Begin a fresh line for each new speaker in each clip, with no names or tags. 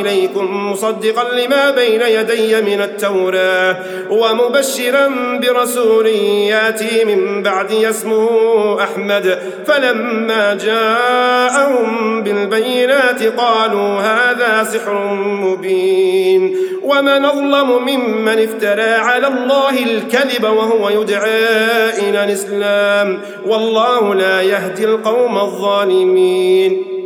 إليكم مصدقا لما بين يدي من التوراة ومبشرا برسول ياتي من بعدي اسمه أحمد. فلما جاءهم بالبينات قالوا هذا سحر مبين. ومن أظلم ممن افترى على الله الكذب وهو يدعى إلى الإسلام. والله لا يهدي القوم الظالمين.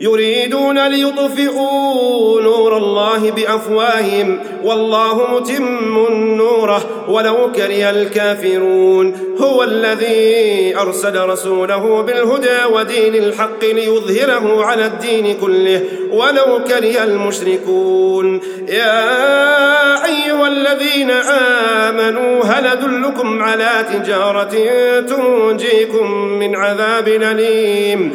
يريدون ليطفئوا نور الله بأفواههم والله متم نوره ولو كره الكافرون هو الذي أرسل رسوله بالهدى ودين الحق ليظهره على الدين كله ولو كره المشركون يا أيها الذين آمنوا هل أدلكم على تجارة تنجيكم من عذاب أليم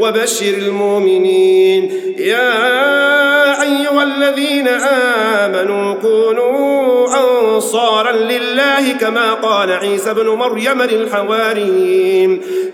وبشر المؤمنين. يا أيها الذين آمنوا كونوا أنصارا لله كما قال عيسى بن مريم للحواريين.